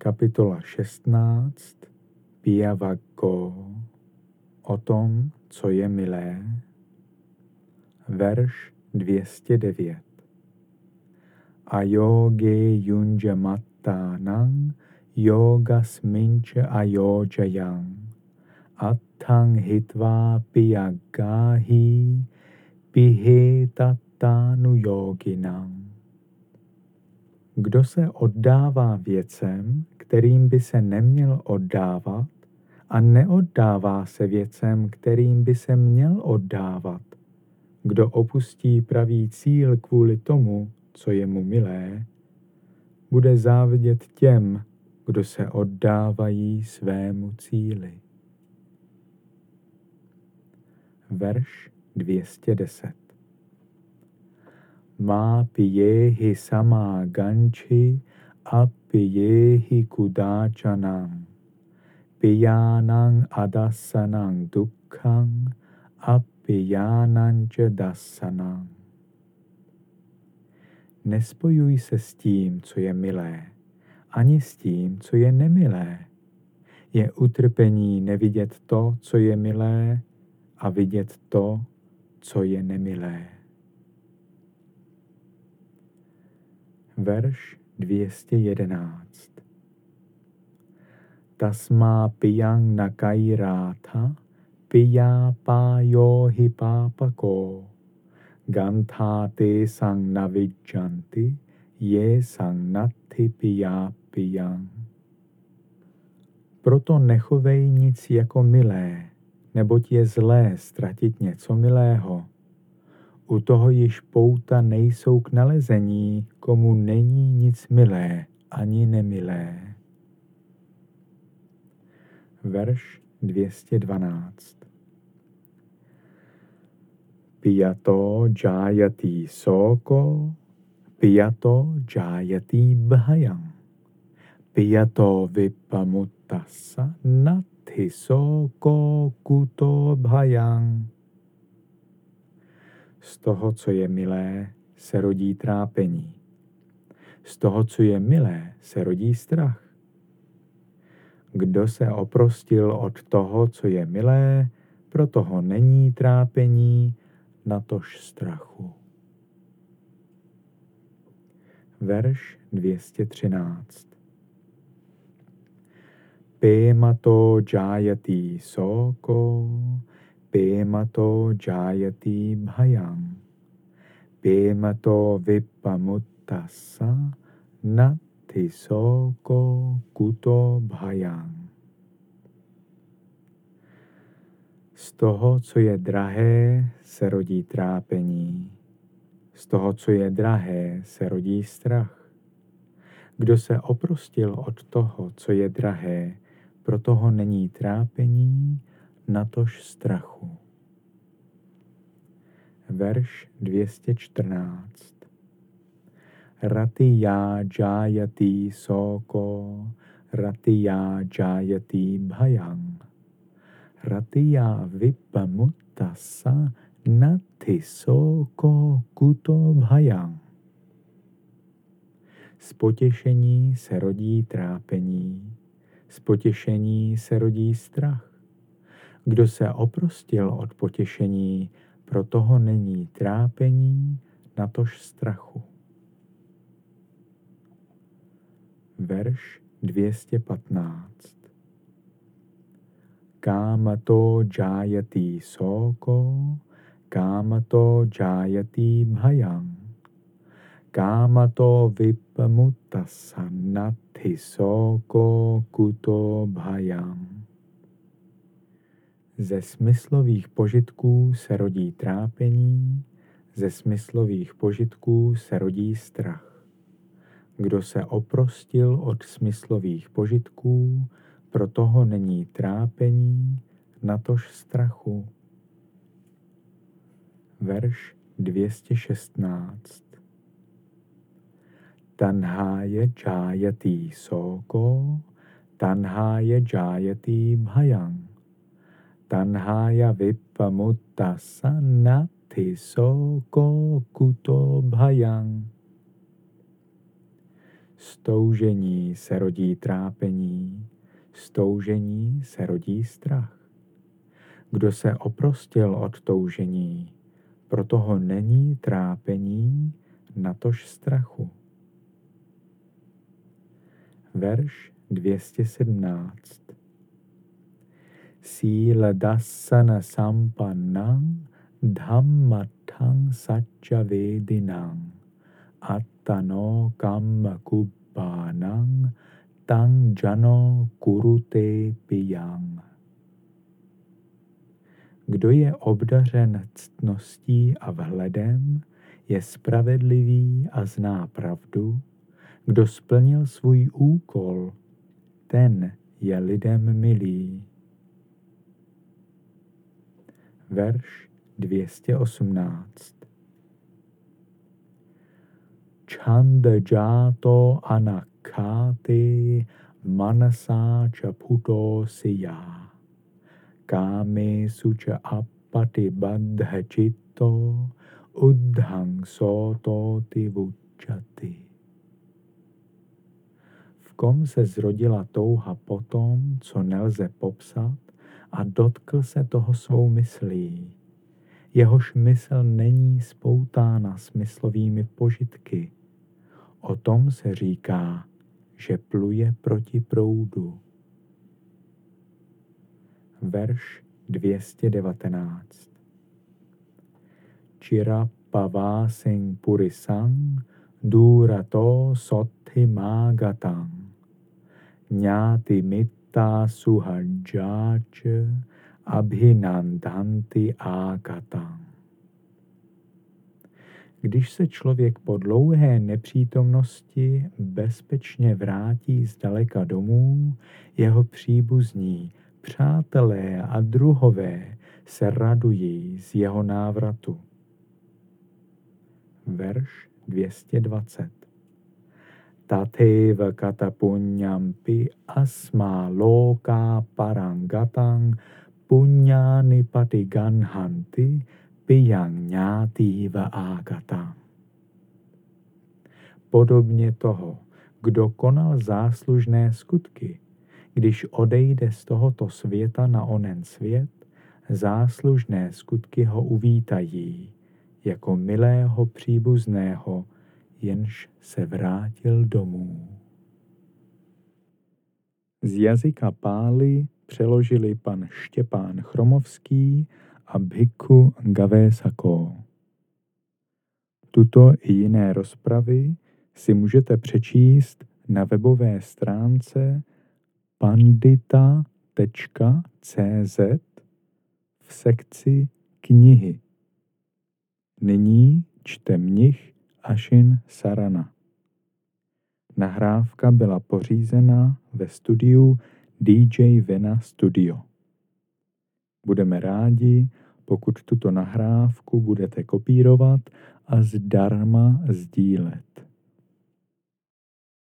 Kapitola 16 Piyavako o tom, co je milé. Verš 209 Ayoge yunja mattanang yoga smincha ayojayang attang hitva piyagahi pihetatanu yoginang kdo se oddává věcem, kterým by se neměl oddávat, a neoddává se věcem, kterým by se měl oddávat. Kdo opustí pravý cíl kvůli tomu, co je mu milé, bude závidět těm, kdo se oddávají svému cíli. Verš 210 ganči a pijehi kudáčanang, piyanang adasanang dukkang a piyananče dasanang. Nespojuj se s tím, co je milé, ani s tím, co je nemilé. Je utrpení nevidět to, co je milé, a vidět to, co je nemilé. Verš 211. Tasma piyang nakairata piya payo hipapako ganthate sang navijanti je sang nati piya piyang. Proto nechovej nic jako milé, neboť je zlé ztratit něco milého. U toho již pouta nejsou k nalezení, komu není nic milé ani nemilé. Verš 212 Piyato jayati soko, piyato jayati bhayam, piyato vipamutasa nati soko kuto bhayam. Z toho, co je milé, se rodí trápení. Z toho, co je milé, se rodí strach. Kdo se oprostil od toho, co je milé, pro toho není trápení, natož strachu. Verš 213 Pémato jayati soko Pemato jayati bhayam. Pemato vipamutasa nati soko kuto bhayam. Z toho, co je drahé, se rodí trápení. Z toho, co je drahé, se rodí strach. Kdo se oprostil od toho, co je drahé, pro toho není trápení, natož strachu. Verš 214 Ratiya jayati soko, ratiya jayati bhayang, ratiya vipamutasa nati soko kuto bhayang. Z potěšení se rodí trápení, z potěšení se rodí strach. Kdo se oprostil od potěšení, pro toho není trápení, natož strachu. Verš 215 Kámato jayati soko, kámato jayati bhayam, kámato vipamutasanati soko kuto bhayam. Ze smyslových požitků se rodí trápení, ze smyslových požitků se rodí strach. Kdo se oprostil od smyslových požitků, pro toho není trápení, natož strachu. Verš 216 Tanháje džájatý soko, tanháje džájatý bhajang tanhaya vipamuttasannati soko kuto bhayang. Stoužení se rodí trápení, stoužení se rodí strach. Kdo se oprostil od toužení, proto ho není trápení, natož strachu. Verš 217 Síla dasana sampannang dhammatang satcha vedinang attano kamma kubbanang tang jano kurute piyang. Kdo je obdařen ctností a vhledem, je spravedlivý a zná pravdu, kdo splnil svůj úkol, ten je lidem milý. Verš 218 Chandajato anakati manasa chaputo siya kame sucha apati baddha chitto udhang soto tivuchati kom se zrodila touha po tom, co nelze popsat, a dotkl se toho svou myslí. Jehož mysl není spoutána smyslovými požitky. O tom se říká, že pluje proti proudu. Verš 219 Chira pavásing purisang durato sothi magatang Jnati mitta suhajjáč abhinandanti ákatang. Když se člověk po dlouhé nepřítomnosti bezpečně vrátí zdaleka domů, jeho příbuzní, přátelé a druhové se radují z jeho návratu. Verš 220 Tatheva katapunyampi asma loka parangatang punyani patiganhanti piyang ñátiva ágatang. Podobně toho, kdo konal záslužné skutky, když odejde z tohoto světa na onen svět, záslužné skutky ho uvítají jako milého příbuzného, jenž se vrátil domů. Z jazyka Pály přeložili pan Štěpán Chromovský a Bhikkhu Gavésako. Tuto i jiné rozpravy si můžete přečíst na webové stránce pandita.cz v sekci knihy. Nyní čte mnich Ashin Sarana. Nahrávka byla pořízena ve studiu DJ Vena Studio. Budeme rádi, pokud tuto nahrávku budete kopírovat a zdarma sdílet.